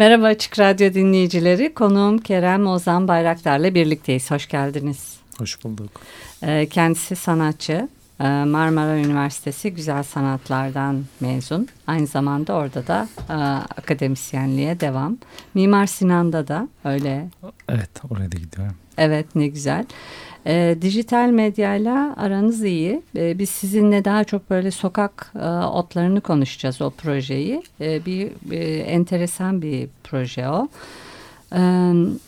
Merhaba Açık Radyo dinleyicileri. Konuğum Kerem Ozan Bayraktar'la birlikteyiz. Hoş geldiniz. Hoş bulduk. Ee, kendisi sanatçı. Ee, Marmara Üniversitesi Güzel Sanatlardan mezun. Aynı zamanda orada da e, akademisyenliğe devam. Mimar Sinan'da da öyle. Evet oraya da gidiyorum. Evet ne güzel. E, dijital medyayla aranız iyi. E, biz sizinle daha çok böyle sokak e, otlarını konuşacağız o projeyi. E, bir e, enteresan bir proje o. E,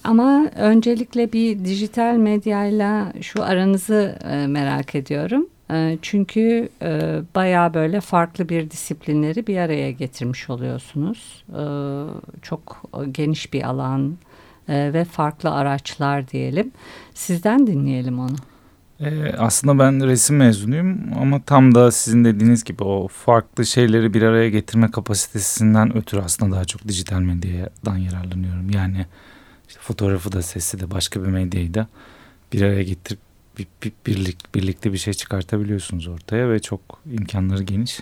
ama öncelikle bir dijital medyayla şu aranızı e, merak ediyorum. E, çünkü e, bayağı böyle farklı bir disiplinleri bir araya getirmiş oluyorsunuz. E, çok geniş bir alan e, ve farklı araçlar diyelim. Sizden dinleyelim onu. Ee, aslında ben resim mezunuyum ama tam da sizin dediğiniz gibi o farklı şeyleri bir araya getirme kapasitesinden ötürü aslında daha çok dijital medyadan yararlanıyorum. Yani işte fotoğrafı da sesi de başka bir medyayı da bir araya getirip bir, bir, birlik, birlikte bir şey çıkartabiliyorsunuz ortaya ve çok imkanları geniş.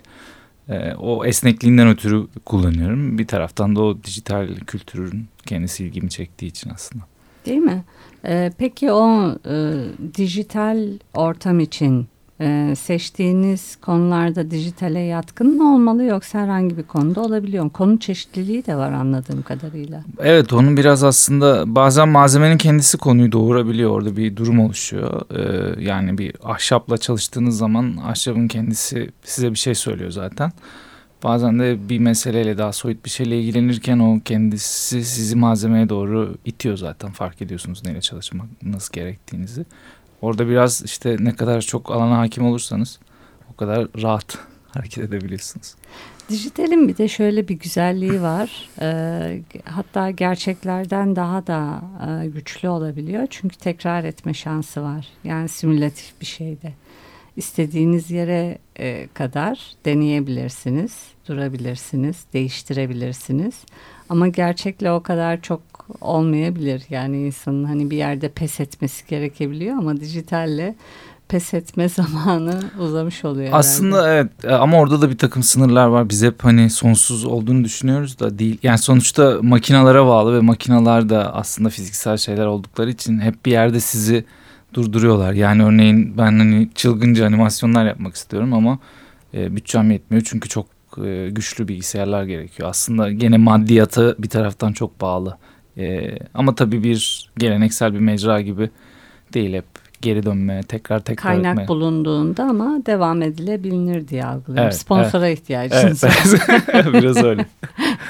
Ee, o esnekliğinden ötürü kullanıyorum. Bir taraftan da o dijital kültürün kendisi ilgimi çektiği için aslında. Değil mi? Ee, peki o e, dijital ortam için e, seçtiğiniz konularda dijitale yatkın mı olmalı yoksa herhangi bir konuda olabiliyor mu? Konu çeşitliliği de var anladığım kadarıyla. Evet onun biraz aslında bazen malzemenin kendisi konuyu doğurabiliyor. Orada bir durum oluşuyor. Ee, yani bir ahşapla çalıştığınız zaman ahşabın kendisi size bir şey söylüyor zaten. Bazen de bir meseleyle daha soyut bir şeyle ilgilenirken o kendisi sizi malzemeye doğru itiyor zaten. Fark ediyorsunuz neyle çalışmak nasıl gerektiğinizi. Orada biraz işte ne kadar çok alana hakim olursanız o kadar rahat hareket edebiliyorsunuz. Dijitalin bir de şöyle bir güzelliği var. E, hatta gerçeklerden daha da e, güçlü olabiliyor. Çünkü tekrar etme şansı var. Yani simülatif bir şeyde. İstediğiniz yere e, kadar deneyebilirsiniz, durabilirsiniz, değiştirebilirsiniz. Ama gerçekle o kadar çok olmayabilir. Yani insanın hani bir yerde pes etmesi gerekebiliyor ama dijitalle pes etme zamanı uzamış oluyor. Aslında herhalde. evet e, ama orada da bir takım sınırlar var. Biz hep hani sonsuz olduğunu düşünüyoruz da değil. Yani sonuçta makinalara bağlı ve makinalar da aslında fiziksel şeyler oldukları için hep bir yerde sizi durduruyorlar. Yani örneğin ben hani çılgınca animasyonlar yapmak istiyorum ama e, bütçem yetmiyor çünkü çok e, güçlü bilgisayarlar gerekiyor. Aslında gene maddiyata bir taraftan çok bağlı. E, ama tabii bir geleneksel bir mecra gibi değil hep geri dönme, tekrar tekrar Kaynak etme. bulunduğunda ama devam edilebilir diye algılıyorum. Evet, Sponsora evet. ihtiyacınız evet, var. Biraz öyle.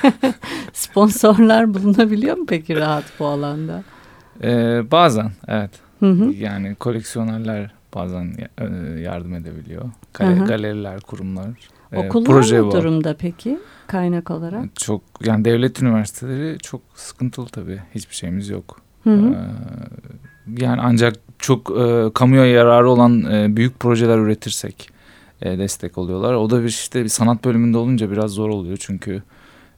Sponsorlar bulunabiliyor mu peki rahat bu alanda? Ee, bazen evet. Hı hı. Yani koleksiyonerler bazen e, yardım edebiliyor. Gale, hı hı. Galeriler, kurumlar. E, Okullar proje ne durumda peki kaynak olarak? Çok yani devlet üniversiteleri çok sıkıntılı tabii. Hiçbir şeyimiz yok. Hı hı. Ee, yani ancak çok e, kamuya yararı olan e, büyük projeler üretirsek e, destek oluyorlar. O da bir işte bir sanat bölümünde olunca biraz zor oluyor çünkü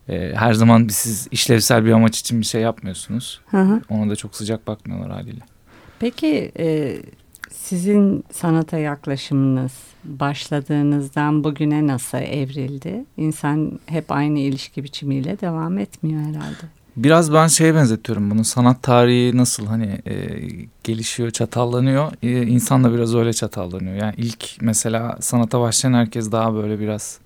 e, her zaman siz işlevsel bir amaç için bir şey yapmıyorsunuz. Hı hı. Ona da çok sıcak bakmıyorlar haliyle. Peki e, sizin sanata yaklaşımınız başladığınızdan bugüne nasıl evrildi? İnsan hep aynı ilişki biçimiyle devam etmiyor herhalde. Biraz ben şeye benzetiyorum bunu sanat tarihi nasıl hani e, gelişiyor çatallanıyor e, insan da biraz öyle çatallanıyor yani ilk mesela sanata başlayan herkes daha böyle biraz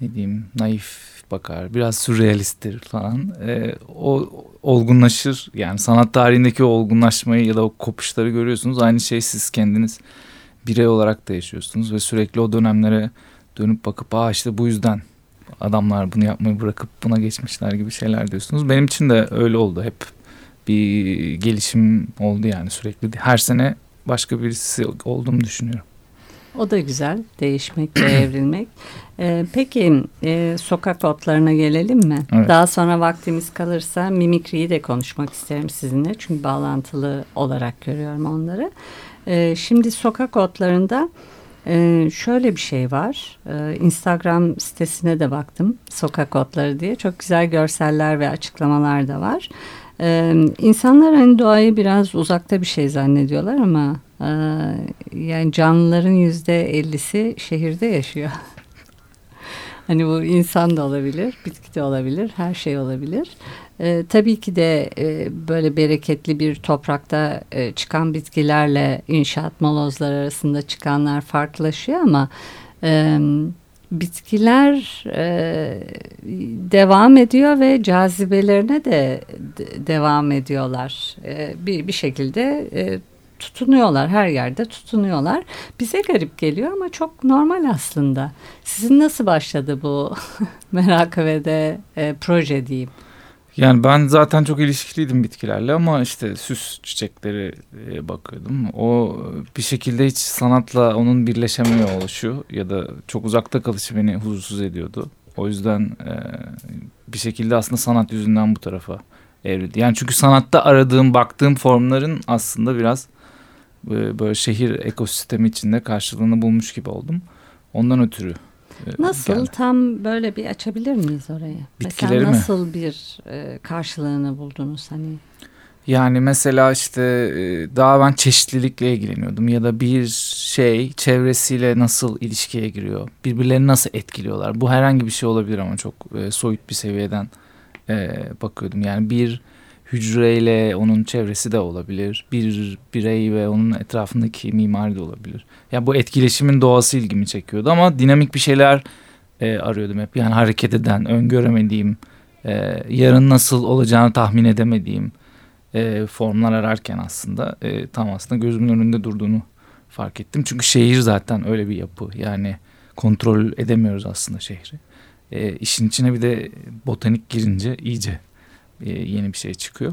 ne diyeyim naif bakar biraz sürrealisttir falan e, o olgunlaşır yani sanat tarihindeki o olgunlaşmayı ya da o kopuşları görüyorsunuz aynı şey siz kendiniz birey olarak da yaşıyorsunuz ve sürekli o dönemlere dönüp bakıp aa işte bu yüzden adamlar bunu yapmayı bırakıp buna geçmişler gibi şeyler diyorsunuz. Benim için de öyle oldu. Hep bir gelişim oldu yani sürekli. Her sene başka birisi olduğumu düşünüyorum. O da güzel. Değişmek ve evrilmek. Ee, peki e, sokak otlarına gelelim mi? Evet. Daha sonra vaktimiz kalırsa mimikriyi de konuşmak isterim sizinle. Çünkü bağlantılı olarak görüyorum onları. Ee, şimdi sokak otlarında ee, şöyle bir şey var. Ee, Instagram sitesine de baktım. Sokak otları diye. Çok güzel görseller ve açıklamalar da var. Ee, insanlar hani doğayı biraz uzakta bir şey zannediyorlar ama yani canlıların yüzde ellisi şehirde yaşıyor. hani bu insan da olabilir, bitki de olabilir, her şey olabilir. E, tabii ki de e, böyle bereketli bir toprakta e, çıkan bitkilerle inşaat molozlar arasında çıkanlar farklılaşıyor ama e, bitkiler e, devam ediyor ve cazibelerine de, de devam ediyorlar. E, bir, bir şekilde e, tutunuyorlar her yerde tutunuyorlar. Bize garip geliyor ama çok normal aslında. Sizin nasıl başladı bu merak ve de e, proje diyeyim? Yani ben zaten çok ilişkiliydim bitkilerle ama işte süs çiçekleri e, bakıyordum. O bir şekilde hiç sanatla onun birleşemiyor oluşu ya da çok uzakta kalışı beni huzursuz ediyordu. O yüzden e, bir şekilde aslında sanat yüzünden bu tarafa evrildi. Yani çünkü sanatta aradığım, baktığım formların aslında biraz e, böyle şehir ekosistemi içinde karşılığını bulmuş gibi oldum. Ondan ötürü ee, nasıl geldi. tam böyle bir açabilir miyiz orayı? Bitkileri mesela nasıl mi? bir e, karşılığını buldunuz hani? Yani mesela işte e, daha ben çeşitlilikle ilgileniyordum ya da bir şey çevresiyle nasıl ilişkiye giriyor, birbirlerini nasıl etkiliyorlar. Bu herhangi bir şey olabilir ama çok e, soyut bir seviyeden e, bakıyordum. Yani bir hücreyle onun çevresi de olabilir. Bir birey ve onun etrafındaki mimari de olabilir. Ya bu etkileşimin doğası ilgimi çekiyordu ama dinamik bir şeyler e, arıyordum hep. Yani hareket eden, öngöremediğim, e, yarın nasıl olacağını tahmin edemediğim e, formlar ararken aslında e, tam aslında gözümün önünde durduğunu fark ettim. Çünkü şehir zaten öyle bir yapı. Yani kontrol edemiyoruz aslında şehri. E, işin içine bir de botanik girince iyice yeni bir şey çıkıyor.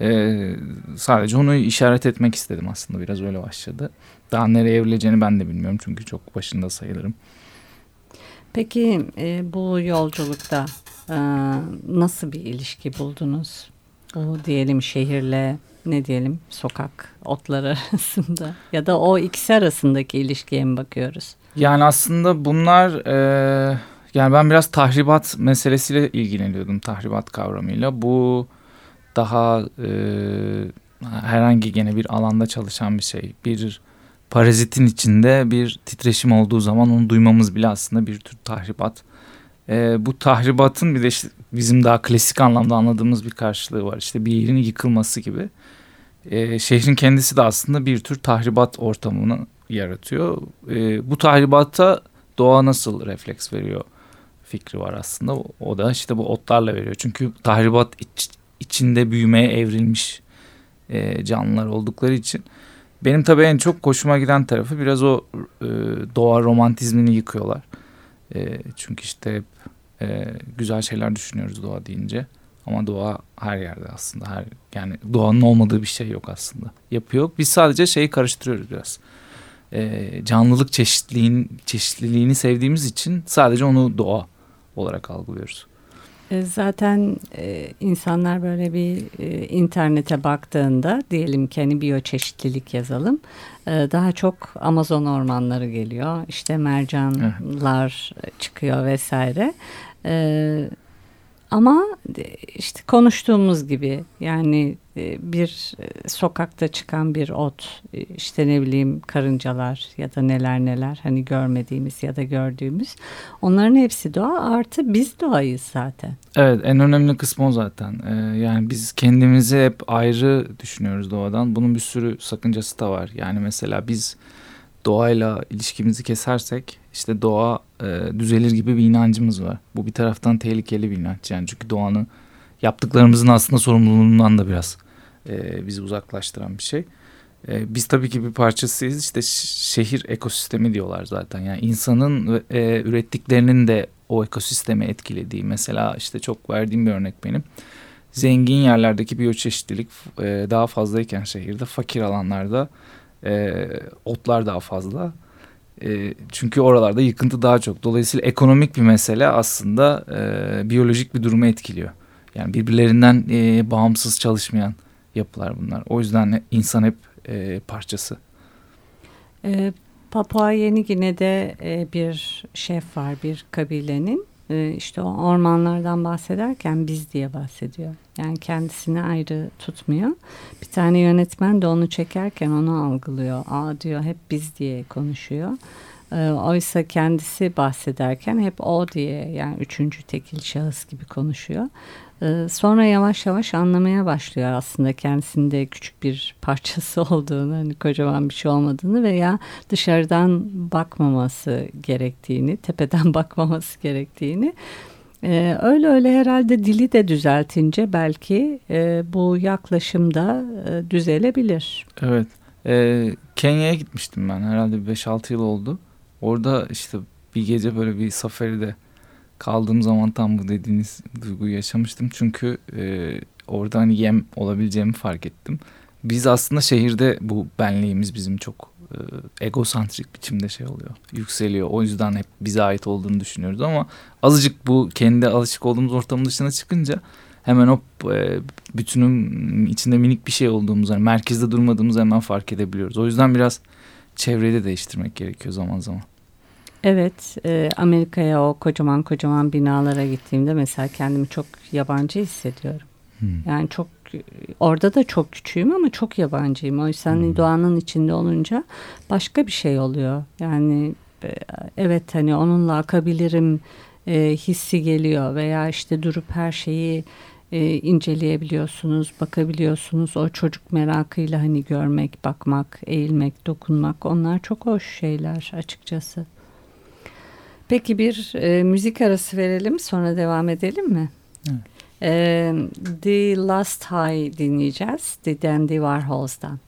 E, sadece onu işaret etmek istedim aslında biraz öyle başladı. Daha nereye evrileceğini ben de bilmiyorum çünkü çok başında sayılırım. Peki e, bu yolculukta e, nasıl bir ilişki buldunuz? O diyelim şehirle ne diyelim sokak otları arasında ya da o ikisi arasındaki ilişkiye mi bakıyoruz? Yani aslında bunlar e, yani ben biraz tahribat meselesiyle ilgileniyordum tahribat kavramıyla. Bu daha e, herhangi gene bir alanda çalışan bir şey. Bir parazitin içinde bir titreşim olduğu zaman onu duymamız bile aslında bir tür tahribat. E, bu tahribatın bir de işte bizim daha klasik anlamda anladığımız bir karşılığı var. İşte bir yerin yıkılması gibi. E, şehrin kendisi de aslında bir tür tahribat ortamını yaratıyor. E, bu tahribata doğa nasıl refleks veriyor? Fikri var aslında. O da işte bu otlarla veriyor. Çünkü tahribat iç, içinde büyümeye evrilmiş e, canlılar oldukları için. Benim tabii en çok hoşuma giden tarafı biraz o e, doğa romantizmini yıkıyorlar. E, çünkü işte hep e, güzel şeyler düşünüyoruz doğa deyince. Ama doğa her yerde aslında. Her yani doğanın olmadığı bir şey yok aslında. Yapıyor. Biz sadece şeyi karıştırıyoruz biraz. E, canlılık çeşitliliğin çeşitliliğini sevdiğimiz için sadece onu doğa olarak algılıyoruz. E, zaten e, insanlar böyle bir e, internete baktığında diyelim ki hani biyoçeşitlilik yazalım. E, daha çok Amazon ormanları geliyor. İşte mercanlar evet. çıkıyor vesaire. E, ama işte konuştuğumuz gibi yani e, bir e, sokakta çıkan bir ot e, işte ne bileyim karıncalar ya da neler neler hani görmediğimiz ya da gördüğümüz onların hepsi doğa artı biz doğayız zaten. Evet en önemli kısmı o zaten. Yani biz kendimizi hep ayrı düşünüyoruz doğadan. Bunun bir sürü sakıncası da var. Yani mesela biz doğayla ilişkimizi kesersek işte doğa e, düzelir gibi bir inancımız var. Bu bir taraftan tehlikeli bir inanç yani çünkü doğanın yaptıklarımızın aslında sorumluluğundan da biraz e, bizi uzaklaştıran bir şey. E, biz tabii ki bir parçasıyız işte şehir ekosistemi diyorlar zaten yani insanın e, ürettiklerinin de o ekosistemi etkilediği mesela işte çok verdiğim bir örnek benim. Zengin yerlerdeki biyoçeşitlilik e, daha fazlayken şehirde fakir alanlarda e, otlar daha fazla E, çünkü oralarda yıkıntı daha çok. Dolayısıyla ekonomik bir mesele aslında e, biyolojik bir durumu etkiliyor. Yani birbirlerinden e, bağımsız çalışmayan yapılar bunlar. O yüzden insan hep e, parçası. E, Papua Yeni Gine'de e, bir şef var, bir kabilenin. E, işte o ormanlardan bahsederken biz diye bahsediyor. Yani kendisini ayrı tutmuyor. Bir tane yönetmen de onu çekerken onu algılıyor. Aa diyor hep biz diye konuşuyor. E, oysa kendisi bahsederken hep o diye yani üçüncü tekil şahıs gibi konuşuyor. Ee, sonra yavaş yavaş anlamaya başlıyor aslında kendisinde küçük bir parçası olduğunu, hani kocaman bir şey olmadığını veya dışarıdan bakmaması gerektiğini, tepeden bakmaması gerektiğini. Ee, öyle öyle herhalde dili de düzeltince belki e, bu yaklaşım da e, düzelebilir. Evet. E, Kenya'ya gitmiştim ben herhalde 5-6 yıl oldu. Orada işte bir gece böyle bir safaride kaldığım zaman tam bu dediğiniz duyguyu yaşamıştım. Çünkü e, orada yem olabileceğimi fark ettim. Biz aslında şehirde bu benliğimiz bizim çok e, egosantrik biçimde şey oluyor. Yükseliyor. O yüzden hep bize ait olduğunu düşünüyoruz ama azıcık bu kendi alışık olduğumuz ortamın dışına çıkınca hemen o e, bütünün içinde minik bir şey olduğumuzu, yani merkezde durmadığımızı hemen fark edebiliyoruz. O yüzden biraz çevreyi de değiştirmek gerekiyor zaman zaman. Evet, e, Amerika'ya o kocaman kocaman binalara gittiğimde mesela kendimi çok yabancı hissediyorum. Hmm. Yani çok orada da çok küçüğüm ama çok yabancıyım. O yüzden hmm. doğanın içinde olunca başka bir şey oluyor. Yani e, evet hani onunla akabilirim e, hissi geliyor veya işte durup her şeyi e, inceleyebiliyorsunuz, bakabiliyorsunuz. O çocuk merakıyla hani görmek, bakmak, eğilmek, dokunmak onlar çok hoş şeyler açıkçası. Peki bir e, müzik arası verelim sonra devam edelim mi? Evet. E, The Last High dinleyeceğiz. The Dandy Warhols'dan.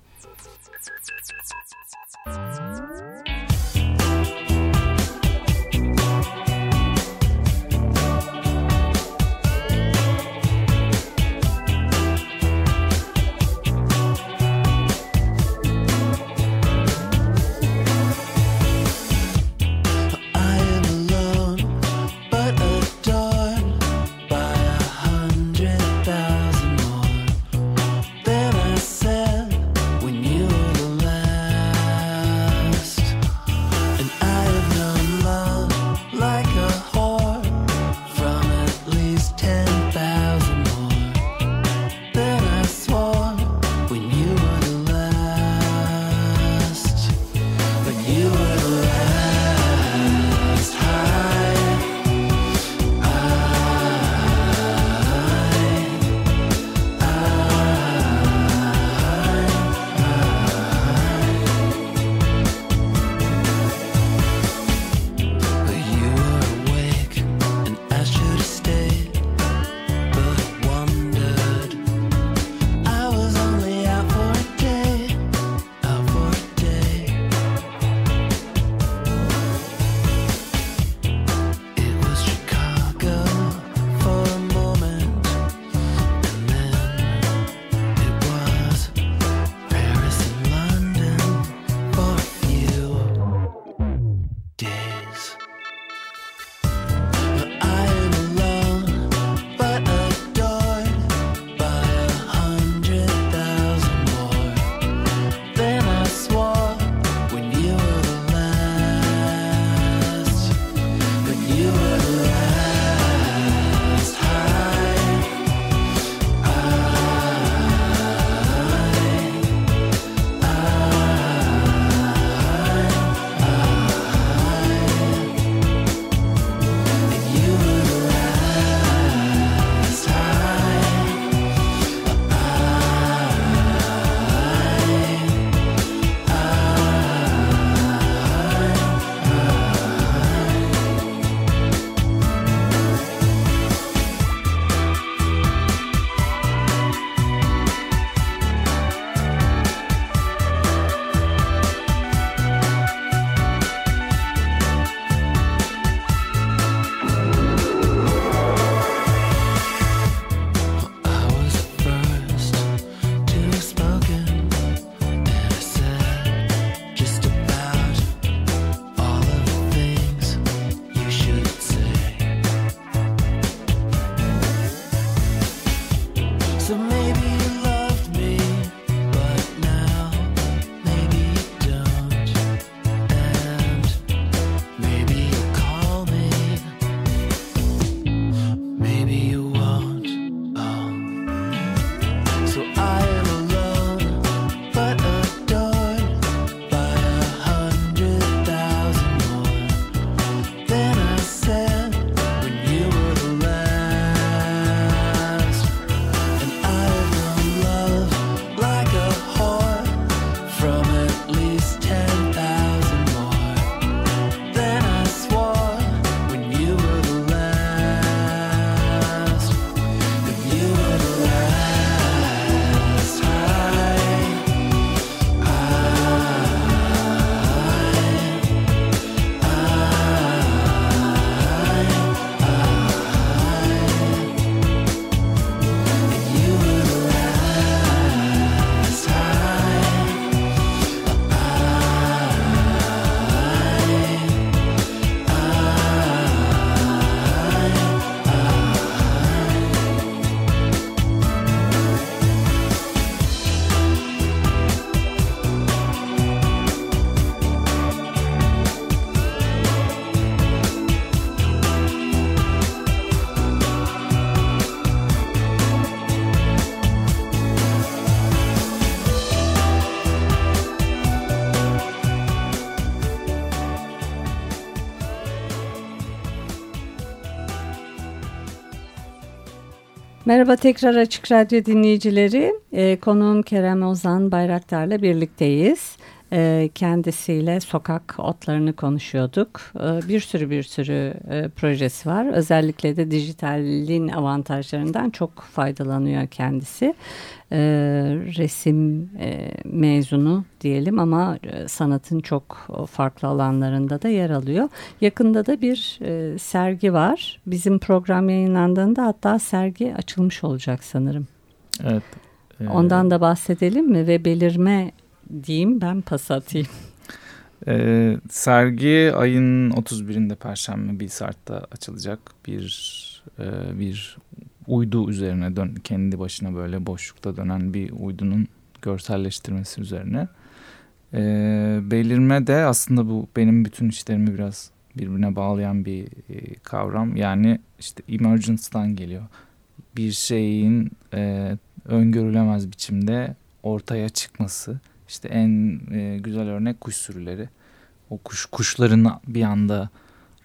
Merhaba tekrar Açık Radyo dinleyicileri. E, konuğum Kerem Ozan Bayraktar'la birlikteyiz. E, kendisiyle sokak otlarını konuşuyorduk. E, bir sürü bir sürü e, projesi var. Özellikle de dijitalin avantajlarından çok faydalanıyor kendisi. E, resim e, mezunu diyelim ama e, sanatın çok farklı alanlarında da yer alıyor. Yakında da bir e, sergi var. Bizim program yayınlandığında hatta sergi açılmış olacak sanırım. Evet. Ondan da bahsedelim mi ve belirme diyeyim ben pas atayım. E, sergi ayın 31'inde Perşembe Bilsart'ta açılacak bir e, bir uydu üzerine dön, kendi başına böyle boşlukta dönen bir uydunun görselleştirmesi üzerine. E, belirme de aslında bu benim bütün işlerimi biraz birbirine bağlayan bir e, kavram. Yani işte emergence'dan geliyor. Bir şeyin e, öngörülemez biçimde ortaya çıkması. İşte en e, güzel örnek kuş sürüleri. O kuş kuşların bir anda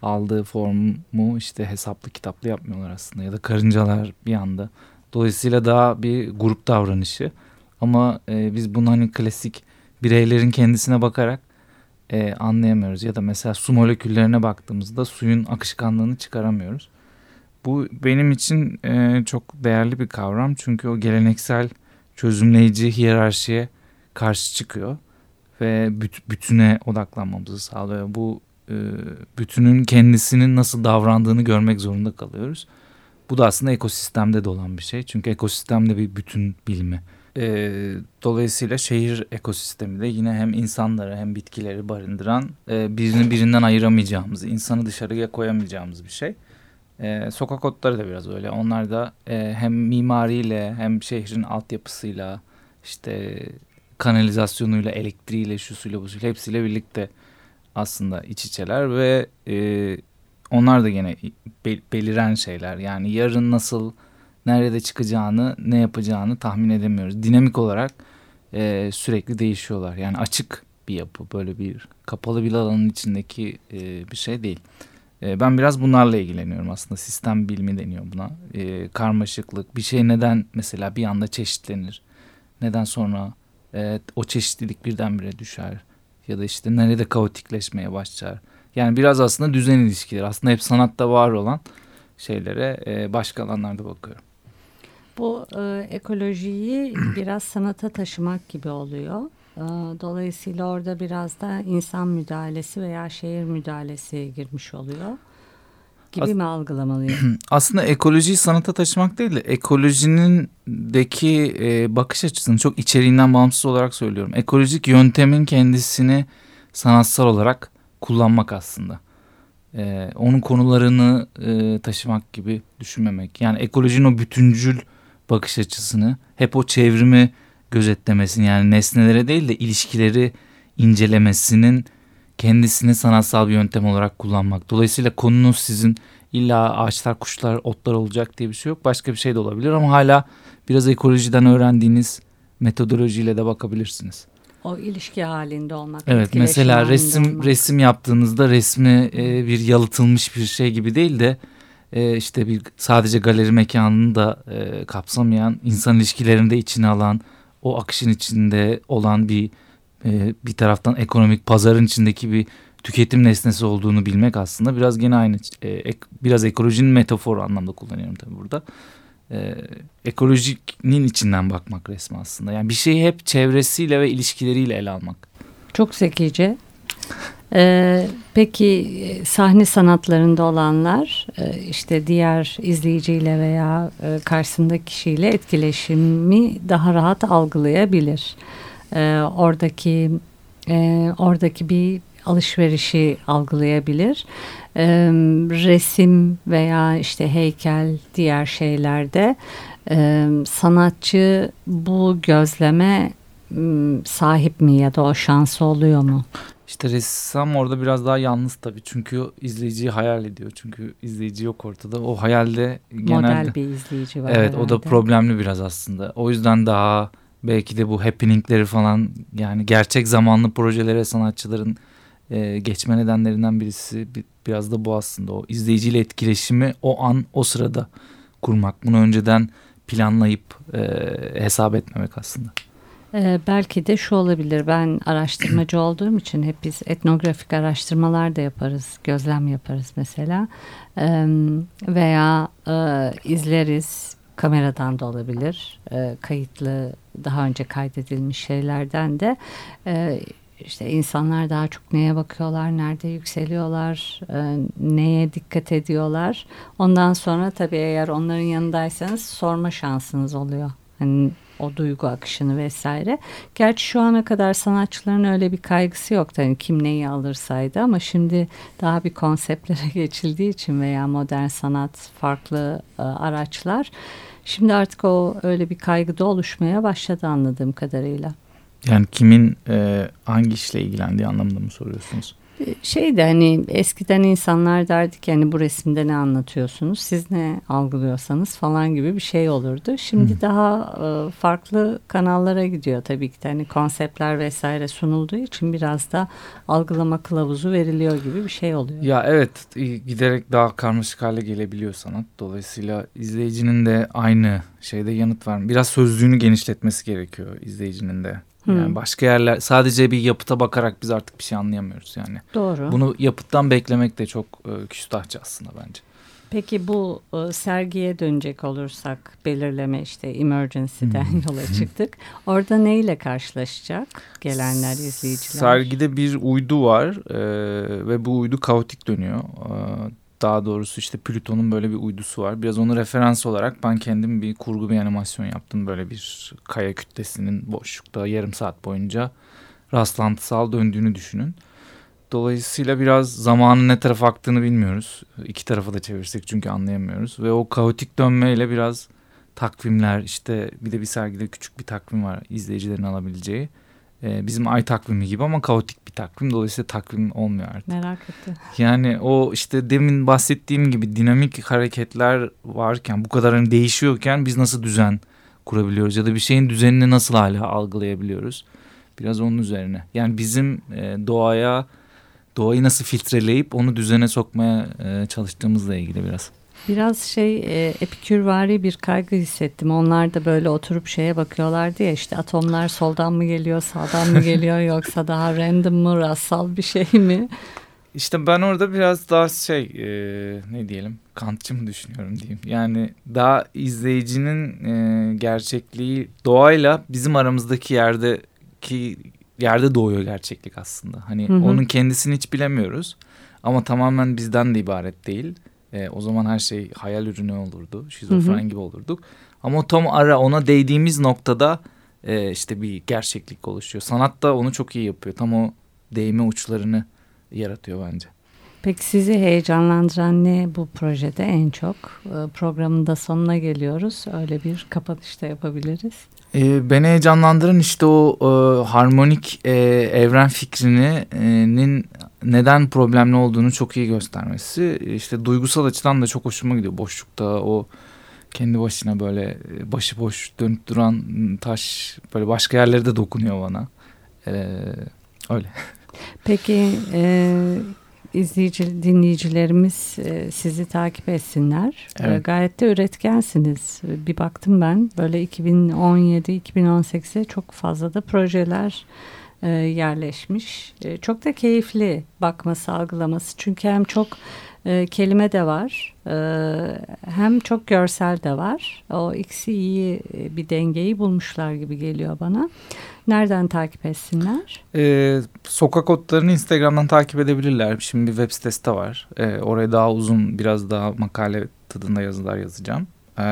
aldığı formu işte hesaplı kitaplı yapmıyorlar aslında ya da karıncalar bir anda. Dolayısıyla daha bir grup davranışı. Ama e, biz bunu hani klasik bireylerin kendisine bakarak e, anlayamıyoruz. Ya da mesela su moleküllerine baktığımızda suyun akışkanlığını çıkaramıyoruz. Bu benim için e, çok değerli bir kavram. Çünkü o geleneksel çözümleyici hiyerarşiye karşı çıkıyor. Ve büt, bütüne odaklanmamızı sağlıyor. Bu e, bütünün kendisinin nasıl davrandığını görmek zorunda kalıyoruz. Bu da aslında ekosistemde de olan bir şey. Çünkü ekosistemde bir bütün bilimi. E, dolayısıyla şehir ekosistemi de yine hem insanları hem bitkileri barındıran e, birini birinden ayıramayacağımız, insanı dışarıya koyamayacağımız bir şey. E, sokak otları da biraz öyle. Onlar da e, hem mimariyle hem şehrin altyapısıyla işte kanalizasyonuyla, elektriğiyle, şusuyla, busuyla hepsiyle birlikte aslında iç içeler ve e, onlar da gene be, beliren şeyler. Yani yarın nasıl, nerede çıkacağını, ne yapacağını tahmin edemiyoruz. Dinamik olarak e, sürekli değişiyorlar. Yani açık bir yapı, böyle bir kapalı bir alanın içindeki e, bir şey değil. E, ben biraz bunlarla ilgileniyorum aslında. Sistem bilimi deniyor buna. E, karmaşıklık, bir şey neden mesela bir anda çeşitlenir? Neden sonra e, o çeşitlilik birdenbire düşer? ya da işte nerede kaotikleşmeye başlar. Yani biraz aslında düzen ilişkileri aslında hep sanatta var olan şeylere e, başka alanlarda bakıyorum. Bu e, ekolojiyi biraz sanata taşımak gibi oluyor. E, dolayısıyla orada biraz da insan müdahalesi veya şehir müdahalesi girmiş oluyor gibi As mi algılamalıyım? Aslında ekolojiyi sanata taşımak değil de ekolojinin deki e, bakış açısını çok içeriğinden bağımsız olarak söylüyorum. Ekolojik yöntemin kendisini sanatsal olarak kullanmak aslında. E, onun konularını e, taşımak gibi düşünmemek. Yani ekolojinin o bütüncül bakış açısını hep o çevrimi gözetlemesini yani nesnelere değil de ilişkileri incelemesinin kendisini sanatsal bir yöntem olarak kullanmak. Dolayısıyla konunuz sizin illa ağaçlar, kuşlar, otlar olacak diye bir şey yok. Başka bir şey de olabilir ama hala biraz ekolojiden öğrendiğiniz metodolojiyle de bakabilirsiniz. O ilişki halinde olmak. Evet mesela resim olmak. resim yaptığınızda resmi e, bir yalıtılmış bir şey gibi değil de e, işte bir sadece galeri mekanını da e, kapsamayan insan ilişkilerini de içine alan o akışın içinde olan bir e, bir taraftan ekonomik pazarın içindeki bir tüketim nesnesi olduğunu bilmek aslında biraz gene aynı e, biraz ekolojinin metaforu anlamda kullanıyorum tabii burada. E, ekolojinin içinden bakmak resmi aslında. Yani bir şeyi hep çevresiyle ve ilişkileriyle ele almak. Çok zekice. Ee, peki sahne sanatlarında olanlar e, işte diğer izleyiciyle veya e, karşısındaki kişiyle etkileşimi daha rahat algılayabilir. Ee, oradaki e, oradaki bir alışverişi algılayabilir. E, resim veya işte heykel diğer şeylerde e, sanatçı bu gözleme sahip mi ya da o şansı oluyor mu? İşte ressam orada biraz daha yalnız tabii çünkü izleyiciyi hayal ediyor. Çünkü izleyici yok ortada. O hayalde genelde... Model bir izleyici var Evet herhalde. o da problemli biraz aslında. O yüzden daha belki de bu happeningleri falan yani gerçek zamanlı projelere sanatçıların e, geçme nedenlerinden birisi biraz da bu aslında o izleyiciyle etkileşimi o an o sırada kurmak. Bunu önceden planlayıp e, hesap etmemek aslında. Ee, belki de şu olabilir. Ben araştırmacı olduğum için hep biz etnografik araştırmalar da yaparız, gözlem yaparız mesela. Ee, veya e, izleriz, kameradan da olabilir, e, kayıtlı daha önce kaydedilmiş şeylerden de. E, işte insanlar daha çok neye bakıyorlar, nerede yükseliyorlar, e, neye dikkat ediyorlar. Ondan sonra tabii eğer onların yanındaysanız sorma şansınız oluyor. Hani o duygu akışını vesaire. Gerçi şu ana kadar sanatçıların öyle bir kaygısı yoktu. Hani kim neyi alırsaydı ama şimdi daha bir konseptlere geçildiği için veya modern sanat farklı e, araçlar. Şimdi artık o öyle bir kaygı da oluşmaya başladı anladığım kadarıyla. Yani kimin e, hangi işle ilgilendiği anlamında mı soruyorsunuz? Şey de hani eskiden insanlar derdik yani bu resimde ne anlatıyorsunuz siz ne algılıyorsanız falan gibi bir şey olurdu. Şimdi hmm. daha e, farklı kanallara gidiyor tabii ki de hani konseptler vesaire sunulduğu için biraz da algılama kılavuzu veriliyor gibi bir şey oluyor. Ya evet giderek daha karmaşık hale gelebiliyor sanat. Dolayısıyla izleyicinin de aynı şeyde yanıt var. Biraz sözlüğünü genişletmesi gerekiyor izleyicinin de. Yani başka yerler sadece bir yapıta bakarak biz artık bir şey anlayamıyoruz yani. Doğru. Bunu yapıttan beklemek de çok e, küstahça aslında bence. Peki bu e, sergiye dönecek olursak belirleme işte emergency'den hmm. yola çıktık. Orada neyle karşılaşacak gelenler izleyiciler? Sergide bir uydu var e, ve bu uydu kaotik dönüyor. E, daha doğrusu işte Plüton'un böyle bir uydusu var. Biraz onu referans olarak ben kendim bir kurgu bir animasyon yaptım. Böyle bir kaya kütlesinin boşlukta yarım saat boyunca rastlantısal döndüğünü düşünün. Dolayısıyla biraz zamanın ne tarafa aktığını bilmiyoruz. İki tarafa da çevirsek çünkü anlayamıyoruz. Ve o kaotik dönmeyle biraz takvimler işte bir de bir sergide küçük bir takvim var izleyicilerin alabileceği. Ee, bizim ay takvimi gibi ama kaotik bir takvim. Dolayısıyla takvim olmuyor artık. Merak ettim. Yani o işte demin bahsettiğim gibi dinamik hareketler varken bu kadar hani değişiyorken biz nasıl düzen kurabiliyoruz ya da bir şeyin düzenini nasıl hala algılayabiliyoruz? Biraz onun üzerine. Yani bizim e, doğaya doğayı nasıl filtreleyip onu düzene sokmaya e, çalıştığımızla ilgili biraz. Biraz şey e, epikürvari bir kaygı hissettim. Onlar da böyle oturup şeye bakıyorlardı ya işte atomlar soldan mı geliyor sağdan mı geliyor yoksa daha random mı rastsal bir şey mi? İşte ben orada biraz daha şey e, ne diyelim kantçı mı düşünüyorum diyeyim. Yani daha izleyicinin e, gerçekliği doğayla bizim aramızdaki yerdeki yerde doğuyor gerçeklik aslında. Hani hı hı. onun kendisini hiç bilemiyoruz ama tamamen bizden de ibaret değil. E, o zaman her şey hayal ürünü olurdu. Şizofren hı hı. gibi olurduk. Ama o tam ara ona değdiğimiz noktada e, işte bir gerçeklik oluşuyor. Sanat da onu çok iyi yapıyor. Tam o değme uçlarını yaratıyor bence. Peki sizi heyecanlandıran ne bu projede en çok? E, programın da sonuna geliyoruz. Öyle bir kapanışta yapabiliriz. E, beni heyecanlandıran işte o e, harmonik e, evren fikrinin neden problemli olduğunu çok iyi göstermesi. İşte duygusal açıdan da çok hoşuma gidiyor. Boşlukta o kendi başına böyle e, başıboş dönüp duran taş böyle başka yerlere de dokunuyor bana. Ee, öyle. Peki e, izleyici dinleyicilerimiz e, sizi takip etsinler. E, evet. E, gayet de üretkensiniz. Bir baktım ben böyle 2017-2018'e çok fazla da projeler e, yerleşmiş. E, çok da keyifli bakması, algılaması. Çünkü hem çok e, kelime de var e, hem çok görsel de var. O ikisi iyi e, bir dengeyi bulmuşlar gibi geliyor bana. Nereden takip etsinler? Ee, sokak otlarını Instagram'dan takip edebilirler. Şimdi bir web sitesi de var. Ee, oraya daha uzun biraz daha makale tadında yazılar yazacağım. Ee,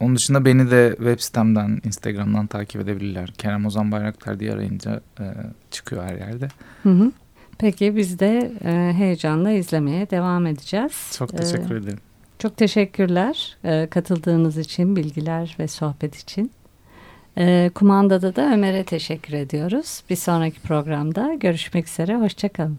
onun dışında beni de web sitemden, Instagram'dan takip edebilirler. Kerem Ozan Bayraktar diye arayınca e, çıkıyor her yerde. Hı hı. Peki biz de e, heyecanla izlemeye devam edeceğiz. Çok teşekkür ee, ederim. Çok teşekkürler e, katıldığınız için, bilgiler ve sohbet için. E, kumandada da Ömer'e teşekkür ediyoruz. Bir sonraki programda görüşmek üzere, hoşçakalın.